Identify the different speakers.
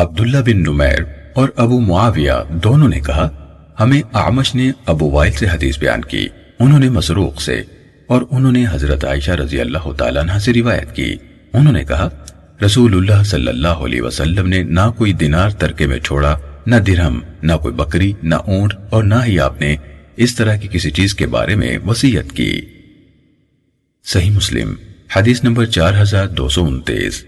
Speaker 1: عبداللہ بن نمیر اور ابو معاویہ دونوں نے کہا، ہمیں اعمش نے ابو وائل سے حدیث بیان کی، انہوں نے مسروق سے، اور انہوں نے حضرت عائشہ رضی اللہ تعالیٰ عنہ سے روایت کی۔ انہوں نے کہا، رسول اللہ صلی اللہ علیہ وسلم نے نہ کوئی دینار ترکے میں چھوڑا، نہ درہم، نہ کوئی بکری، نہ اونٹ، اور نہ ہی آپ نے اس طرح کی کسی چیز کے بارے میں وسیعت کی۔ صحیح مسلم، حدیث نمبر چار ہزار دو سو انتیس۔